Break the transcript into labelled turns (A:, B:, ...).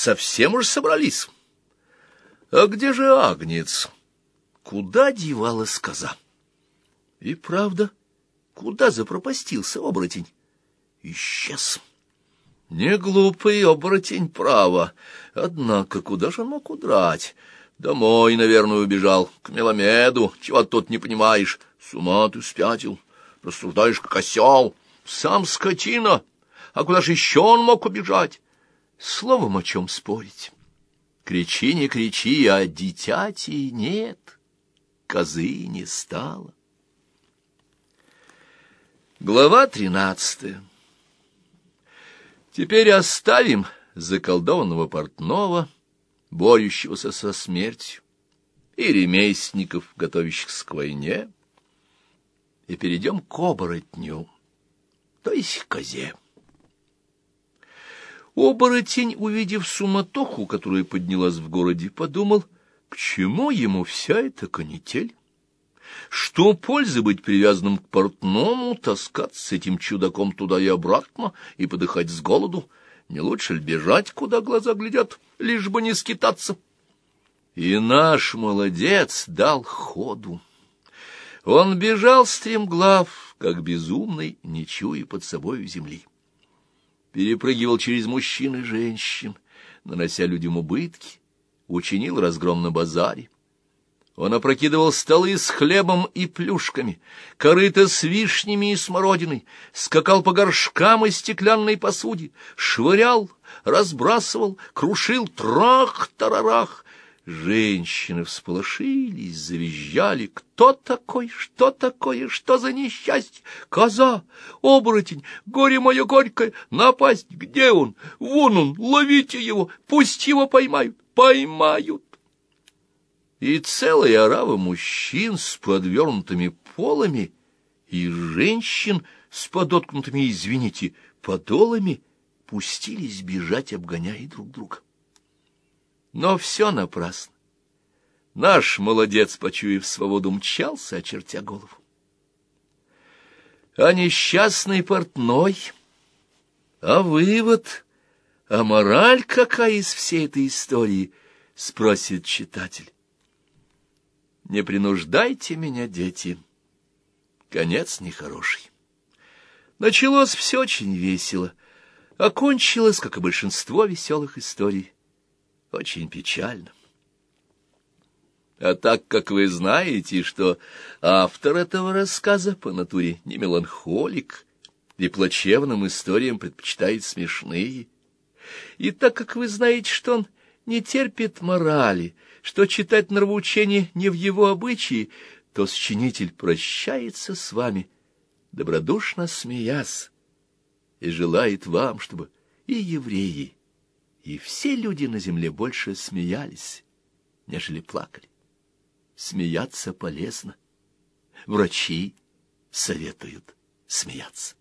A: совсем уж собрались. А где же Агнец? Куда девалась коза? И правда, куда запропастился оборотень? Исчез. Не глупый оборотень, право. Однако куда же он мог удрать? Домой, наверное, убежал, к Меломеду. Чего тут не понимаешь? С ума ты спятил. Рассуждаешь, как осел. Сам скотина. А куда же еще он мог убежать? Словом, о чем спорить. Кричи, не кричи, а дитяти нет. Козы не стало. Глава тринадцатая Теперь оставим заколдованного портного, борющегося со смертью, и ремесленников, готовящихся к войне, и перейдем к оборотню, то есть к козе. Оборотень, увидев суматоху, которая поднялась в городе, подумал, к чему ему вся эта канитель? Что пользы быть привязанным к портному, таскаться с этим чудаком туда и обратно и подыхать с голоду? Не лучше ли бежать, куда глаза глядят, лишь бы не скитаться? И наш молодец дал ходу. Он бежал стремглав, как безумный, не чуя под собою земли. Перепрыгивал через мужчин и женщин, нанося людям убытки, учинил разгром на базаре. Он опрокидывал столы с хлебом и плюшками, корыто с вишнями и смородиной, скакал по горшкам и стеклянной посуде, швырял, разбрасывал, крушил трах-тарарах. Женщины всполошились, завизжали. Кто такой? Что такое? Что за несчастье? Коза! Оборотень! Горе мое горькое! Напасть! Где он? Вон он! Ловите его! Пусть его поймают! Поймают! и целая орава мужчин с подвернутыми полами и женщин с подоткнутыми, извините, подолами пустились бежать, обгоняя друг друга. Но все напрасно. Наш молодец, почуяв свободу, мчался, очертя голову. А несчастный портной, а вывод, а мораль какая из всей этой истории, спросит читатель. Не принуждайте меня, дети. Конец нехороший. Началось все очень весело, окончилось, как и большинство веселых историй, очень печально. А так как вы знаете, что автор этого рассказа по натуре не меланхолик и плачевным историям предпочитает смешные, и так как вы знаете, что он не терпит морали, что читать нравоучение не в его обычае, то сочинитель прощается с вами, добродушно смеясь, и желает вам, чтобы и евреи, и все люди на земле больше смеялись, нежели плакали. Смеяться полезно. Врачи советуют смеяться.